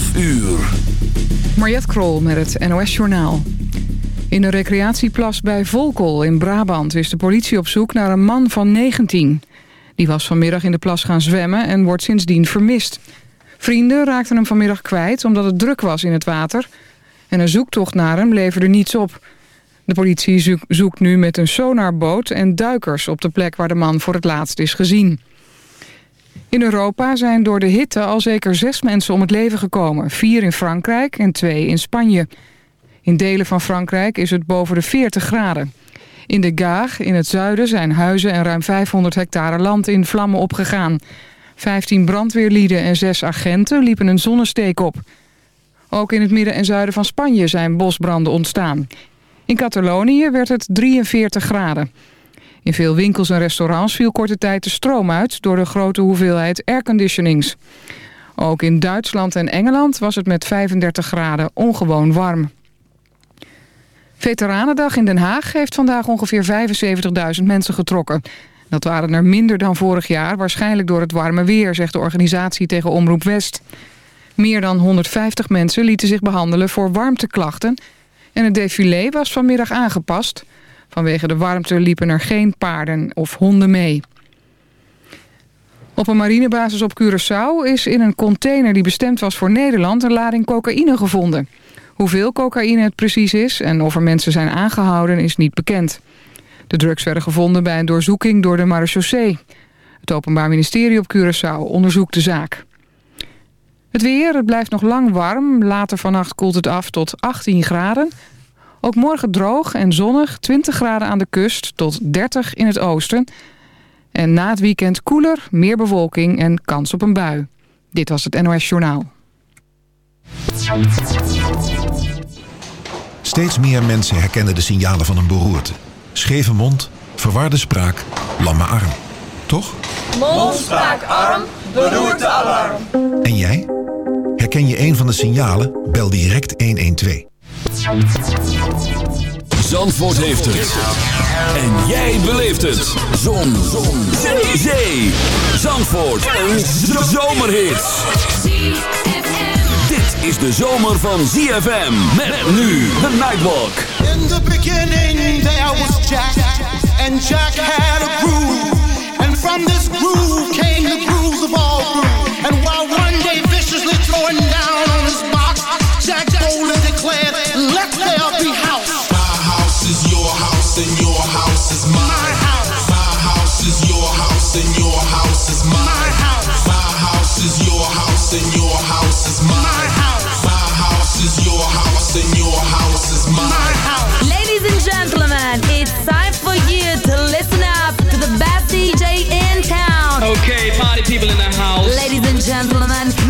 12 uur. Mariette Krol met het NOS Journaal. In een recreatieplas bij Volkel in Brabant is de politie op zoek naar een man van 19. Die was vanmiddag in de plas gaan zwemmen en wordt sindsdien vermist. Vrienden raakten hem vanmiddag kwijt omdat het druk was in het water... en een zoektocht naar hem leverde niets op. De politie zoekt nu met een sonarboot en duikers op de plek waar de man voor het laatst is gezien. In Europa zijn door de hitte al zeker zes mensen om het leven gekomen. Vier in Frankrijk en twee in Spanje. In delen van Frankrijk is het boven de 40 graden. In de Gaag in het zuiden zijn huizen en ruim 500 hectare land in vlammen opgegaan. 15 brandweerlieden en zes agenten liepen een zonnesteek op. Ook in het midden en zuiden van Spanje zijn bosbranden ontstaan. In Catalonië werd het 43 graden. In veel winkels en restaurants viel korte tijd de stroom uit... door de grote hoeveelheid airconditionings. Ook in Duitsland en Engeland was het met 35 graden ongewoon warm. Veteranendag in Den Haag heeft vandaag ongeveer 75.000 mensen getrokken. Dat waren er minder dan vorig jaar, waarschijnlijk door het warme weer... zegt de organisatie tegen Omroep West. Meer dan 150 mensen lieten zich behandelen voor warmteklachten... en het défilé was vanmiddag aangepast... Vanwege de warmte liepen er geen paarden of honden mee. Op een marinebasis op Curaçao is in een container die bestemd was voor Nederland... een lading cocaïne gevonden. Hoeveel cocaïne het precies is en of er mensen zijn aangehouden is niet bekend. De drugs werden gevonden bij een doorzoeking door de marechaussee. Het Openbaar Ministerie op Curaçao onderzoekt de zaak. Het weer, het blijft nog lang warm. Later vannacht koelt het af tot 18 graden. Ook morgen droog en zonnig, 20 graden aan de kust tot 30 in het oosten. En na het weekend koeler, meer bewolking en kans op een bui. Dit was het NOS Journaal. Steeds meer mensen herkennen de signalen van een beroerte. Scheve mond, verwarde spraak, lamme arm. Toch? Mond, spraak, arm, beroerte, alarm. En jij? Herken je een van de signalen? Bel direct 112. Zandvoort heeft het. En jij beleeft het. Zon. Zon. Zee. Zee. Zandvoort. Een zomerhit. Dit is de zomer van ZFM. Met nu de Nightwalk. In the beginning there was Jack. And Jack had a groove. And from this groove came the grooves of all groove. And while one day viciously throwing down on his box, declared, let there be house. My house is your house and your house is mine. My house. My house is your house and your house is mine. My house. My house is your house and your house is mine. My house. My house is your house and your house is My house. Ladies and gentlemen, it's time for you to listen up to the best DJ in town. Okay, party people in the house. Ladies and gentlemen, Mr.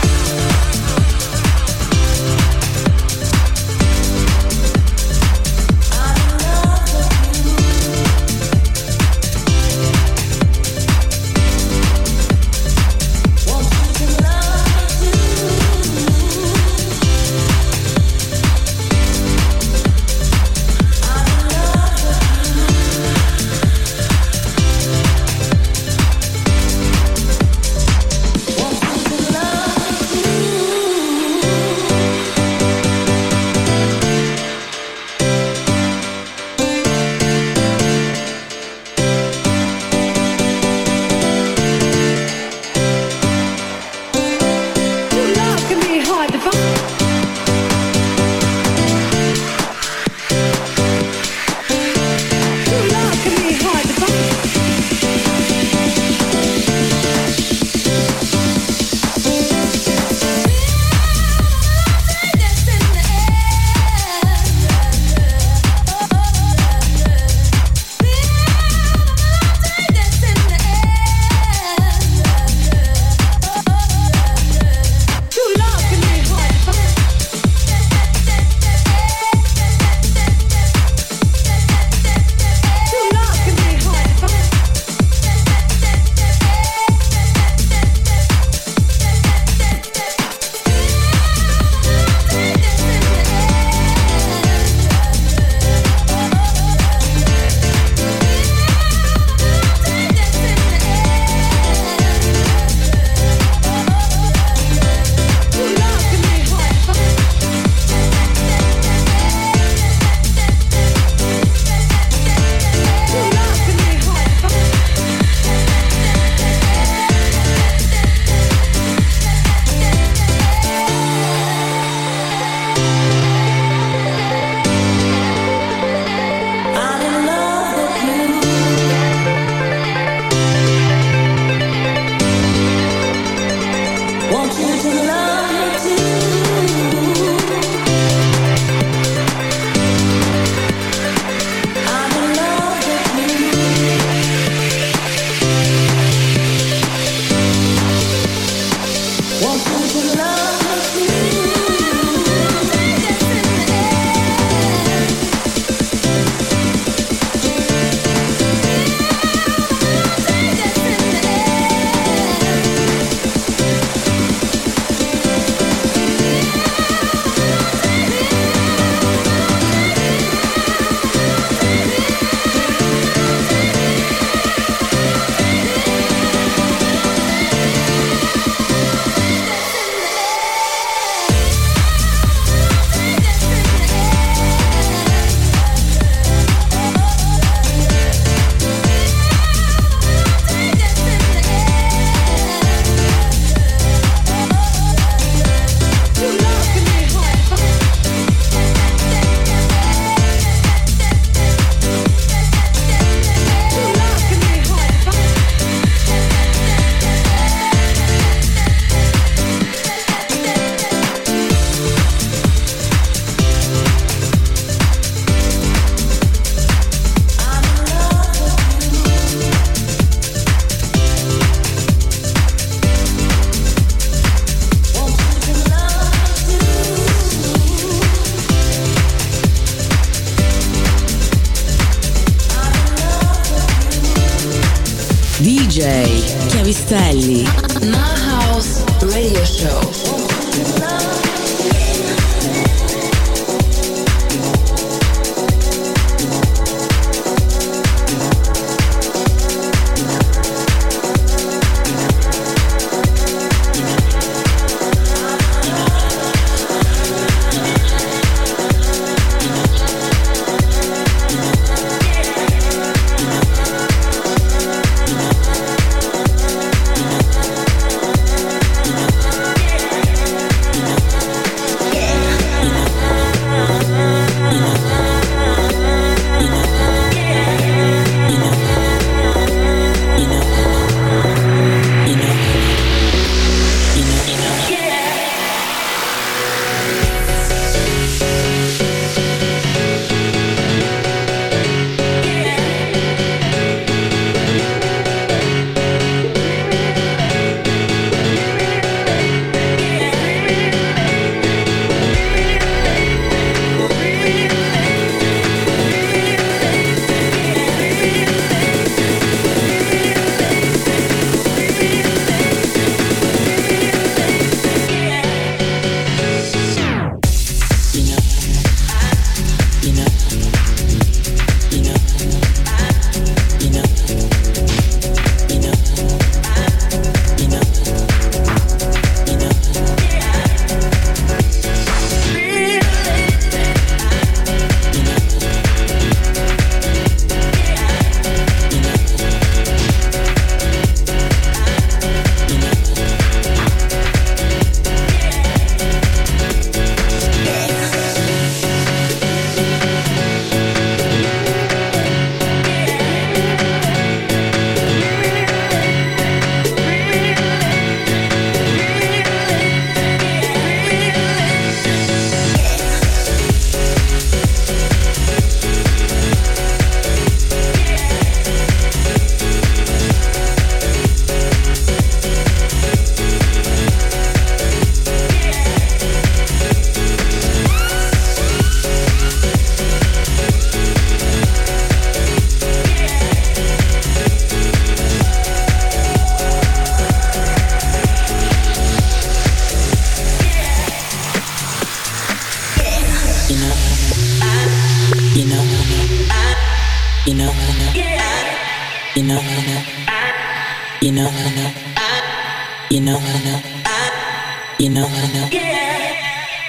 Feel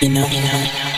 in the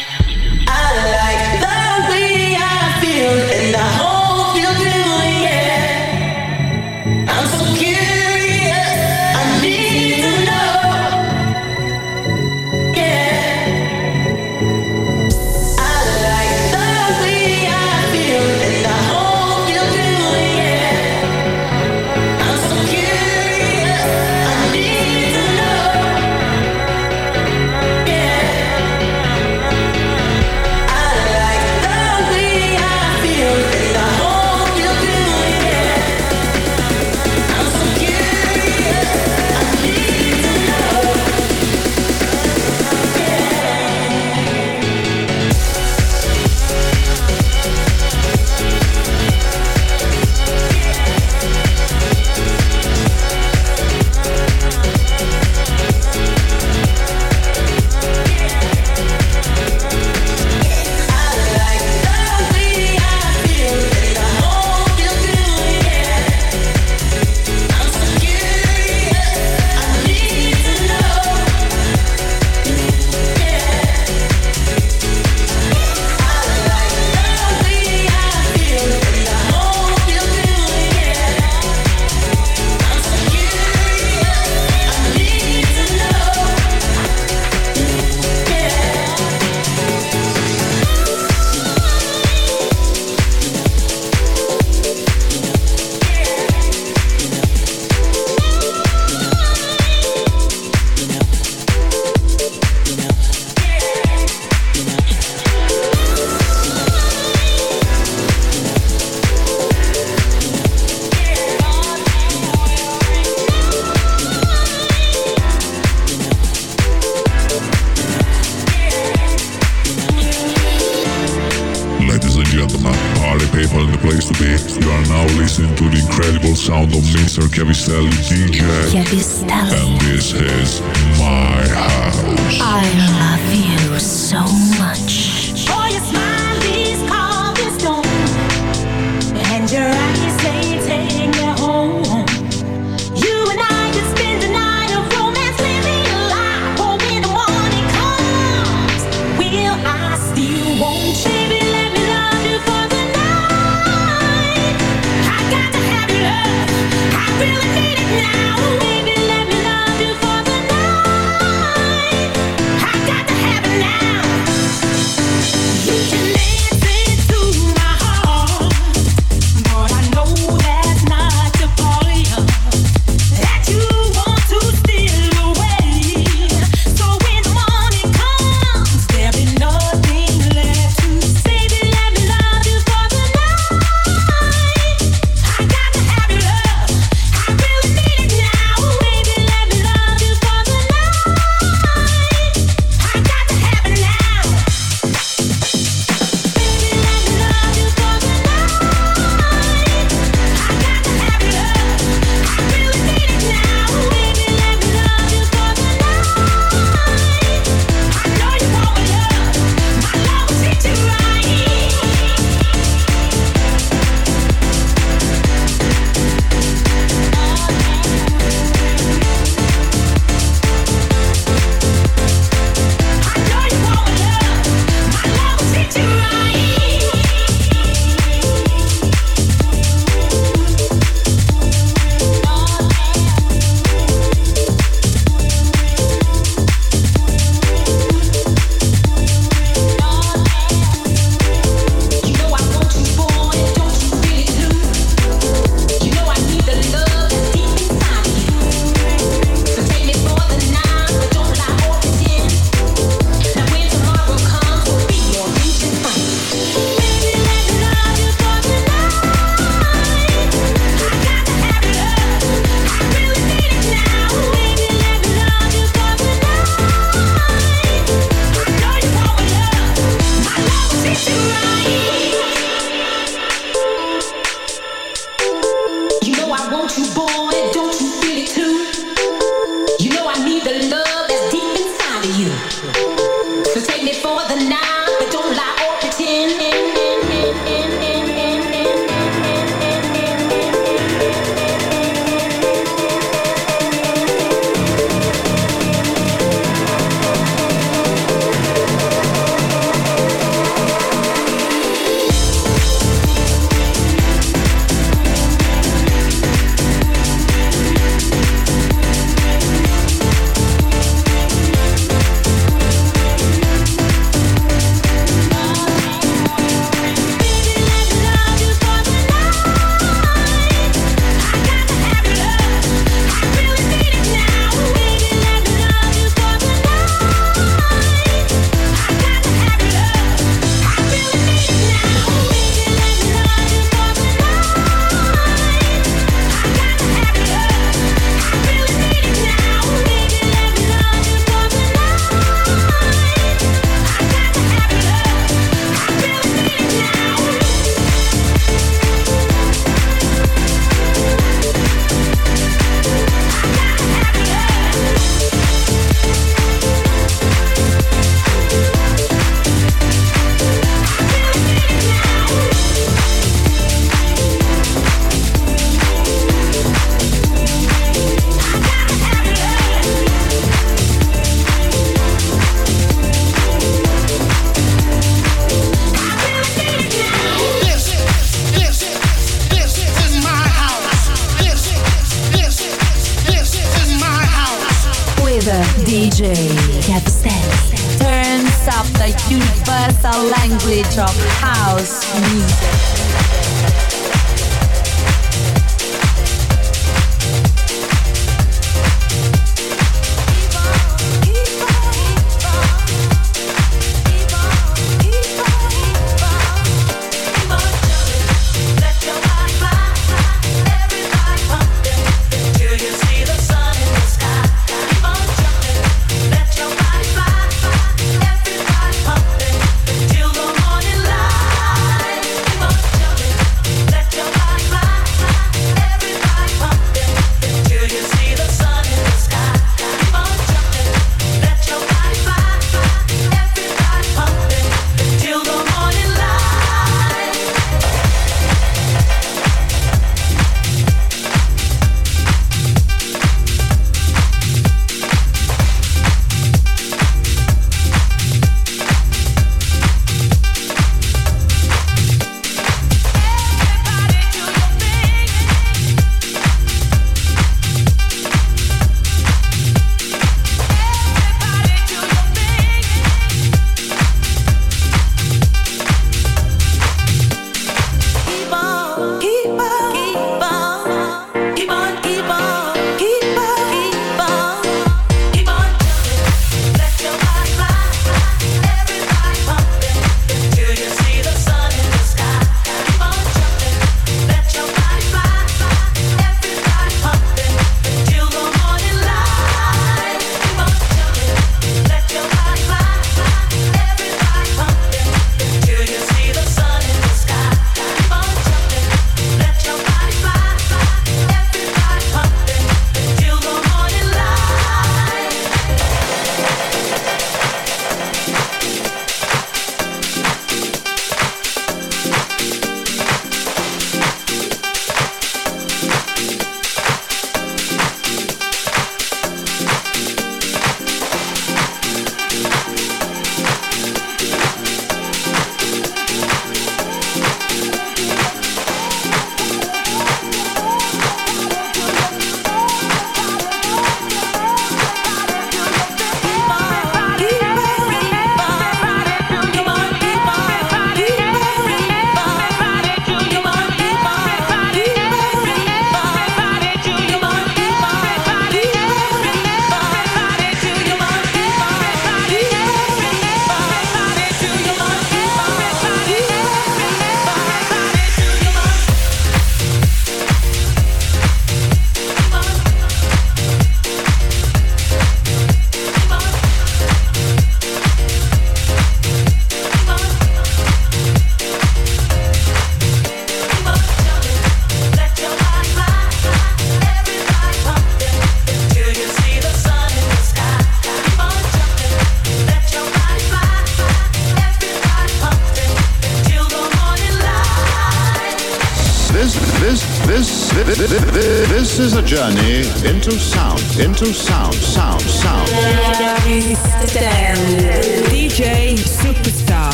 sound,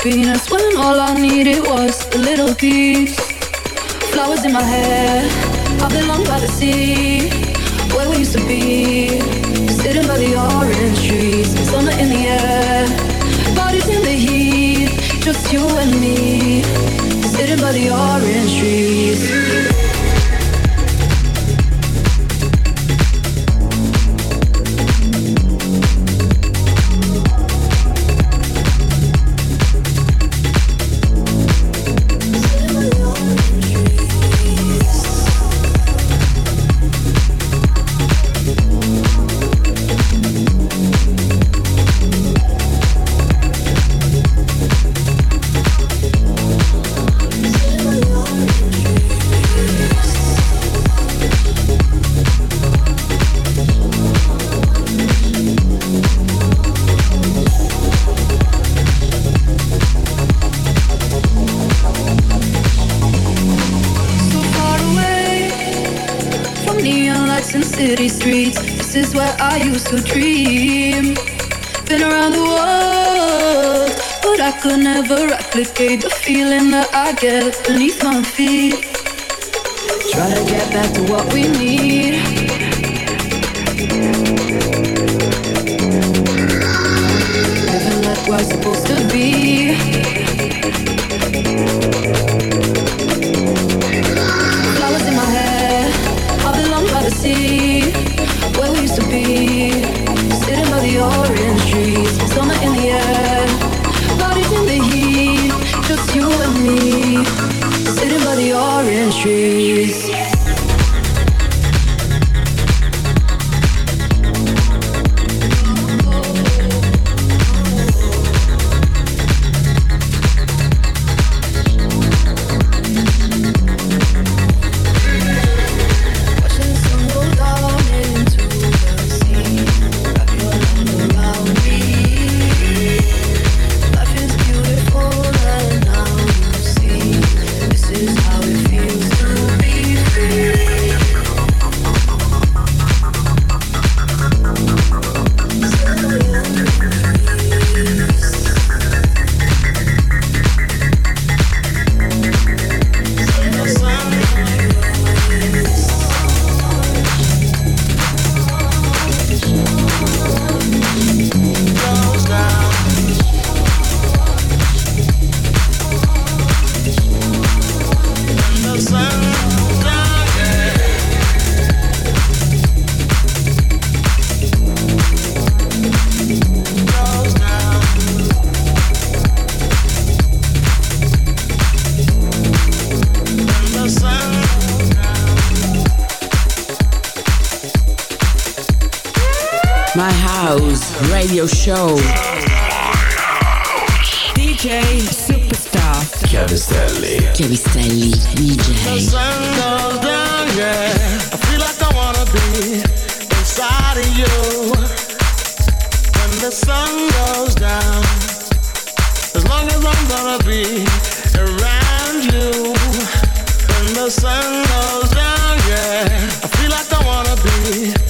happiness when all I needed was a little peace. Flowers in my hair, I belong by the sea, where we used to be. Sitting by the orange trees, summer in the air, bodies in the heat, just you and me. Sitting by the orange trees. To dream. Been around the world, but I could never replicate the feeling that I get beneath my feet. Try to get back to what we need. Radio Show. DJ Superstar. Chiavistelli. Chiavistelli DJ. sun goes down, yeah. I feel like I wanna be inside of you. When the sun goes down, as long as I'm gonna be around you. When the sun goes down, yeah. I feel like I wanna be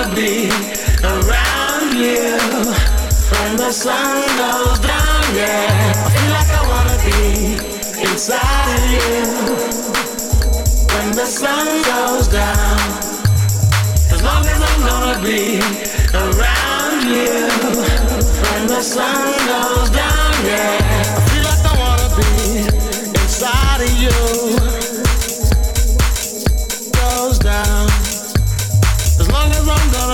Gonna be around you when the sun goes down, yeah. I feel like I wanna be inside of you when the sun goes down. As long as I'm gonna be around you when the sun goes down, yeah. I feel like I wanna be inside of you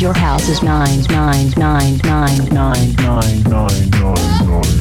Your house is nine nine nine nine nine nine nine nine nine nine.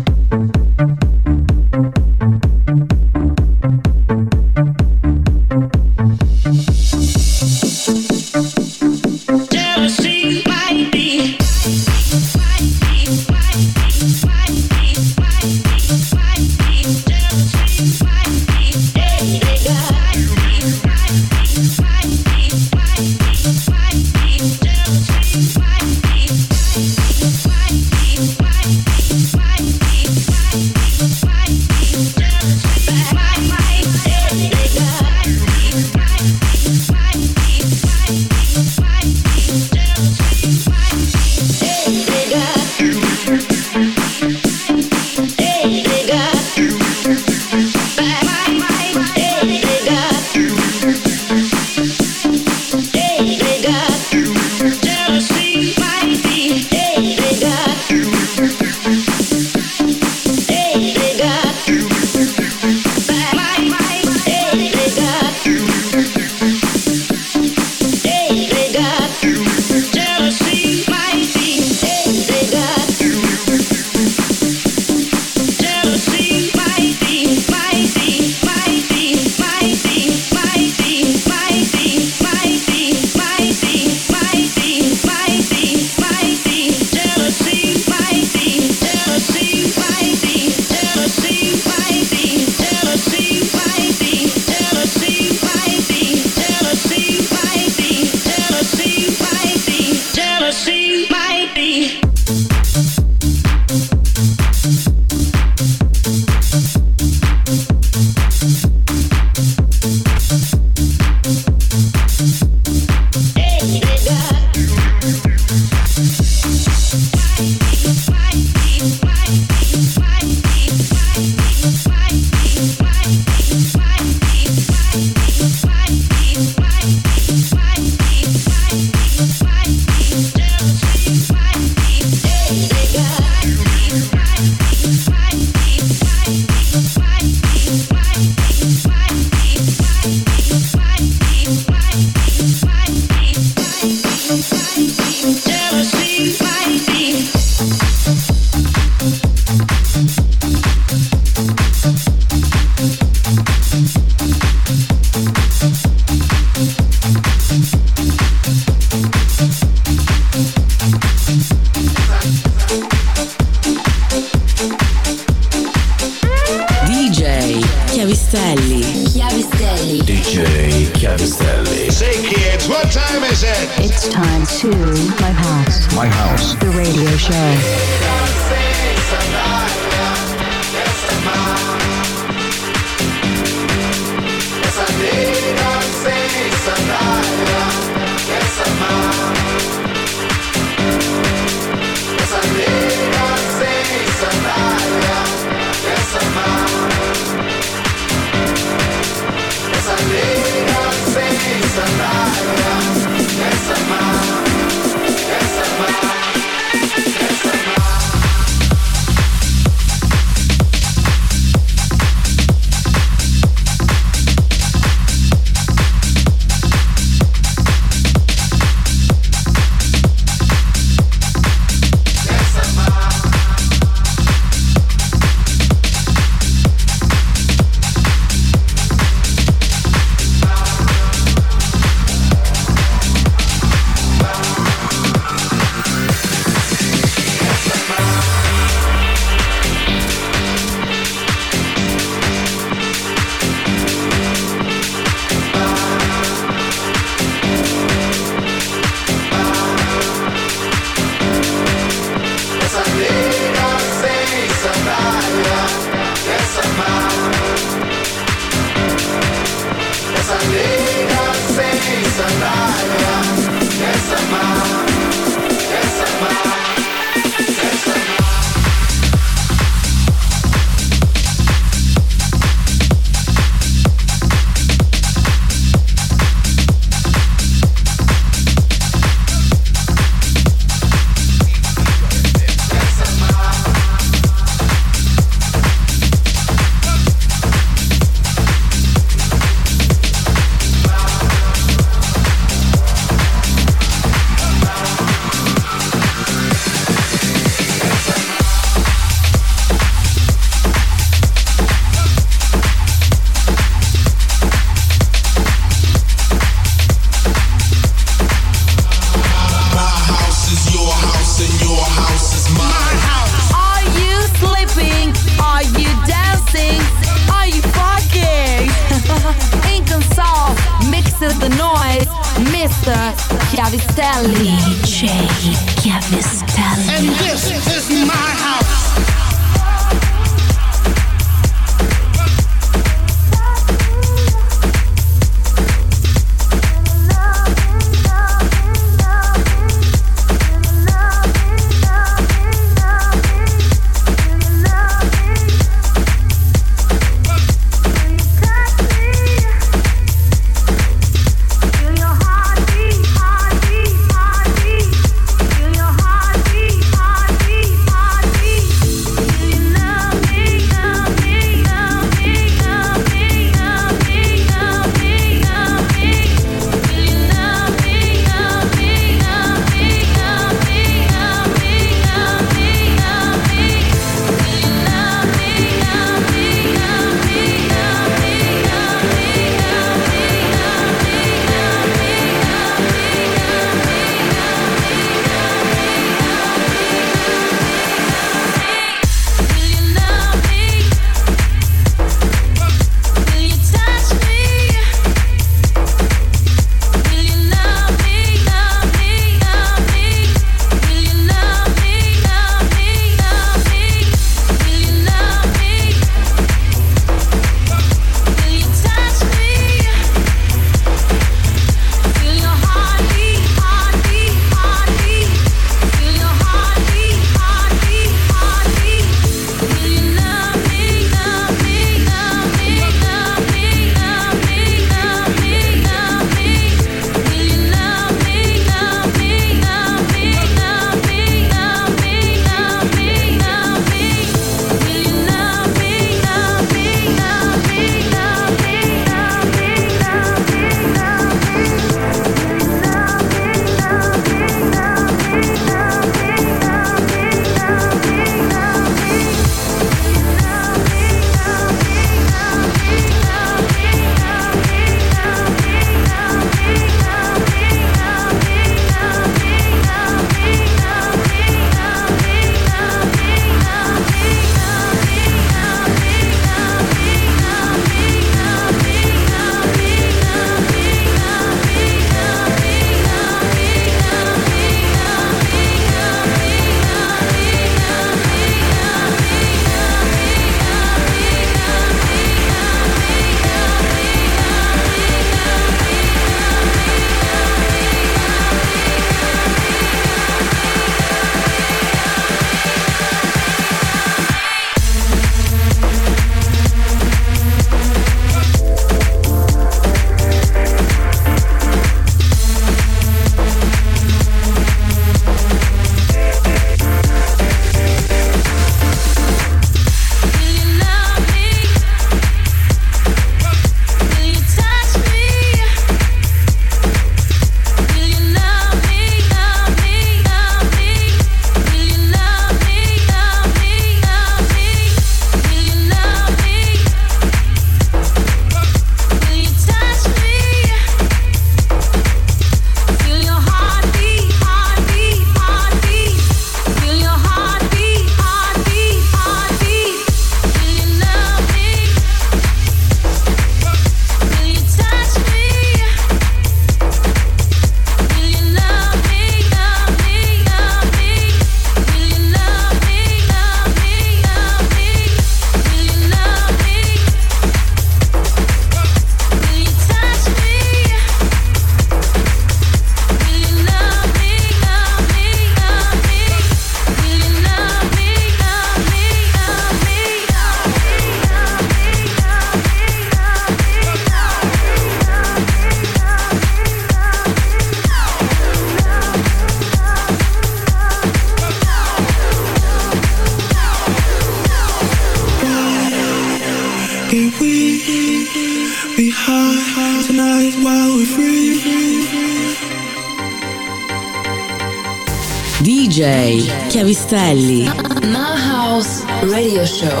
Chiavistelli. My House Radio Show.